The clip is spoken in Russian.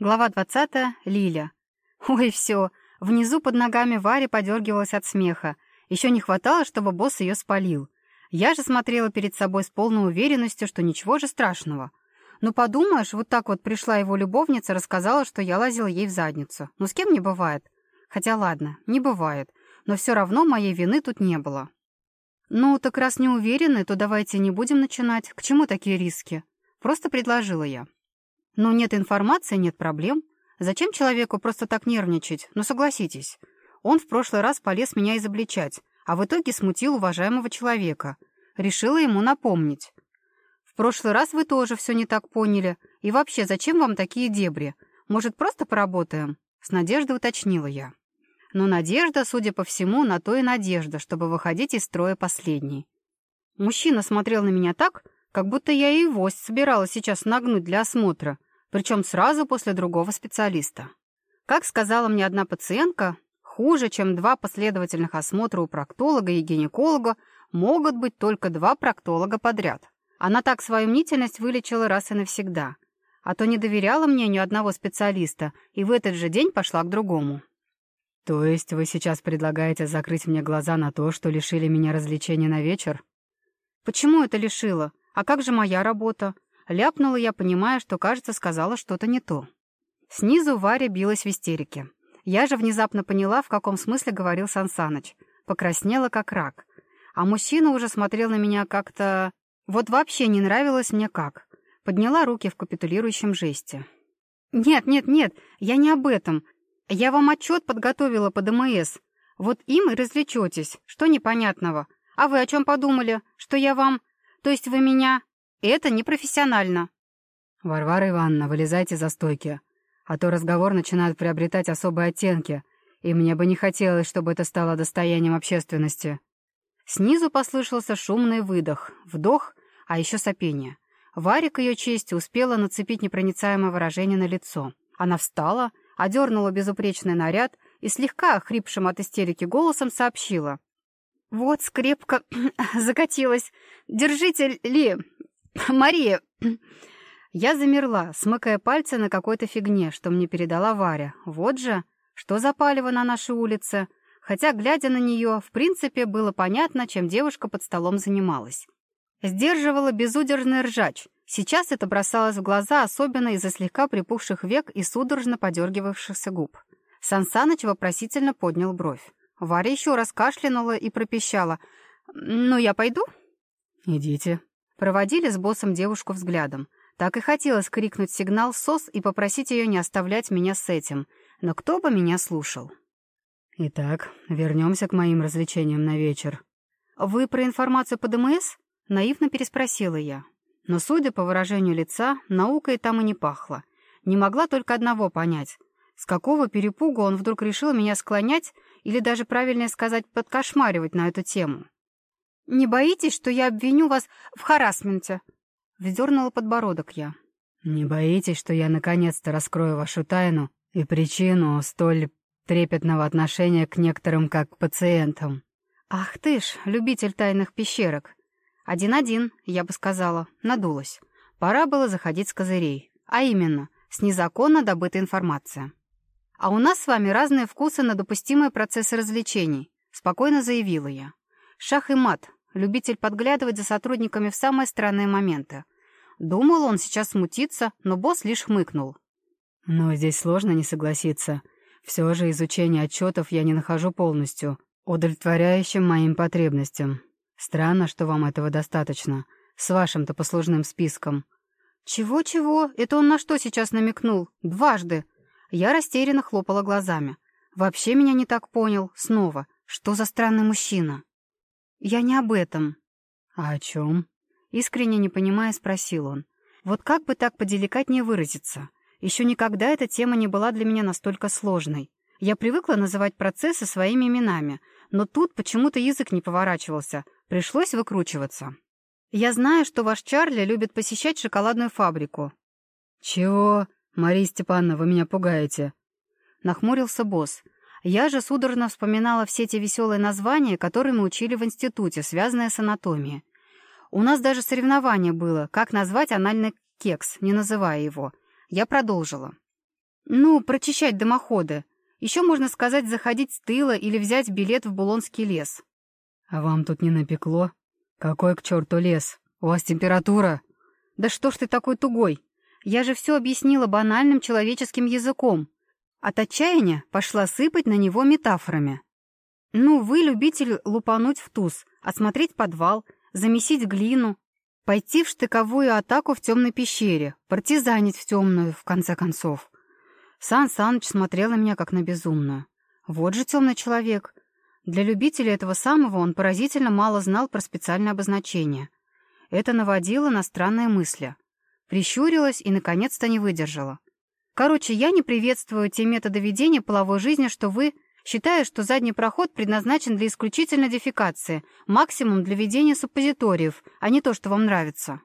Глава 20. Лиля. Ой, все. Внизу под ногами Варя подергивалась от смеха. Еще не хватало, чтобы босс ее спалил. Я же смотрела перед собой с полной уверенностью, что ничего же страшного. Ну, подумаешь, вот так вот пришла его любовница, рассказала, что я лазила ей в задницу. Ну, с кем не бывает? Хотя ладно, не бывает. Но все равно моей вины тут не было. Ну, так раз не уверены, то давайте не будем начинать. К чему такие риски? Просто предложила я. Но «Ну, нет информации, нет проблем. Зачем человеку просто так нервничать? Ну, согласитесь. Он в прошлый раз полез меня изобличать, а в итоге смутил уважаемого человека. Решила ему напомнить. В прошлый раз вы тоже все не так поняли. И вообще, зачем вам такие дебри? Может, просто поработаем?» С надеждой уточнила я. Но надежда, судя по всему, на то и надежда, чтобы выходить из строя последней. Мужчина смотрел на меня так, как будто я и вось собиралась сейчас нагнуть для осмотра. Причем сразу после другого специалиста. Как сказала мне одна пациентка, хуже, чем два последовательных осмотра у проктолога и гинеколога, могут быть только два проктолога подряд. Она так свою мнительность вылечила раз и навсегда. А то не доверяла мнению одного специалиста и в этот же день пошла к другому. «То есть вы сейчас предлагаете закрыть мне глаза на то, что лишили меня развлечения на вечер?» «Почему это лишило? А как же моя работа? ляпнула я, понимая, что, кажется, сказала что-то не то. Снизу Варя билась в истерике. Я же внезапно поняла, в каком смысле говорил Сансаныч. Покраснела, как рак. А мужчина уже смотрел на меня как-то... Вот вообще не нравилось мне как. Подняла руки в капитулирующем жесте. «Нет, нет, нет, я не об этом. Я вам отчет подготовила по ДМС. Вот им и развлечетесь, что непонятного. А вы о чем подумали? Что я вам... То есть вы меня...» и это непрофессионально». «Варвара Ивановна, вылезайте за стойки, а то разговор начинает приобретать особые оттенки, и мне бы не хотелось, чтобы это стало достоянием общественности». Снизу послышался шумный выдох, вдох, а еще сопение. Варя, ее чести, успела нацепить непроницаемое выражение на лицо. Она встала, одернула безупречный наряд и слегка охрипшим от истерики голосом сообщила. «Вот скрепка закатилась. Держите ли...» Мария, я замерла, смыкая пальцы на какой-то фигне, что мне передала Варя. Вот же, что за палево на нашей улице. Хотя, глядя на нее, в принципе, было понятно, чем девушка под столом занималась. Сдерживала безудержный ржач. Сейчас это бросалось в глаза, особенно из-за слегка припухших век и судорожно подергивавшихся губ. Сансаныч вопросительно поднял бровь. Варя еще раз кашлянула и пропищала. «Ну, я пойду?» «Идите», Проводили с боссом девушку взглядом. Так и хотелось крикнуть сигнал «СОС» и попросить ее не оставлять меня с этим. Но кто бы меня слушал? «Итак, вернемся к моим развлечениям на вечер». «Вы про информацию по ДМС?» — наивно переспросила я. Но, судя по выражению лица, наука и там и не пахло. Не могла только одного понять. С какого перепугу он вдруг решил меня склонять или даже, правильнее сказать, подкошмаривать на эту тему? «Не боитесь, что я обвиню вас в харасменте?» Вздернула подбородок я. «Не боитесь, что я наконец-то раскрою вашу тайну и причину столь трепетного отношения к некоторым как к пациентам?» «Ах ты ж, любитель тайных пещерок!» «Один-один, я бы сказала, надулась. Пора было заходить с козырей. А именно, с незаконно добытой информацией. А у нас с вами разные вкусы на допустимые процессы развлечений», — спокойно заявила я. Любитель подглядывать за сотрудниками в самые странные моменты. Думал он сейчас смутится, но босс лишь хмыкнул. «Но здесь сложно не согласиться. Все же изучение отчетов я не нахожу полностью, удовлетворяющим моим потребностям. Странно, что вам этого достаточно. С вашим-то послужным списком». «Чего-чего? Это он на что сейчас намекнул? Дважды!» Я растерянно хлопала глазами. «Вообще меня не так понял. Снова. Что за странный мужчина?» «Я не об этом». «А о чем?» Искренне не понимая, спросил он. «Вот как бы так поделикатнее выразиться? Еще никогда эта тема не была для меня настолько сложной. Я привыкла называть процессы своими именами, но тут почему-то язык не поворачивался. Пришлось выкручиваться. Я знаю, что ваш Чарли любит посещать шоколадную фабрику». «Чего? Мария Степановна, вы меня пугаете?» Нахмурился босс. Я же судорожно вспоминала все те веселые названия, которые мы учили в институте, связанные с анатомией. У нас даже соревнование было, как назвать анальный кекс, не называя его. Я продолжила. Ну, прочищать дымоходы. Еще можно сказать заходить с тыла или взять билет в Булонский лес. А вам тут не напекло? Какой к черту лес? У вас температура? Да что ж ты такой тугой? Я же все объяснила банальным человеческим языком. От От отчаяния пошла сыпать на него метафорами. Ну, вы любитель лупануть в туз, осмотреть подвал, замесить глину, пойти в штыковую атаку в темной пещере, партизанить в темную, в конце концов. Сан Саныч смотрел на меня как на безумную. Вот же темный человек. Для любителей этого самого он поразительно мало знал про специальное обозначение. Это наводило на странные мысли. Прищурилась и, наконец-то, не выдержала. Короче, я не приветствую те методы ведения половой жизни, что вы... Считаю, что задний проход предназначен для исключительно дефекации, максимум для ведения суппозиториев, а не то, что вам нравится.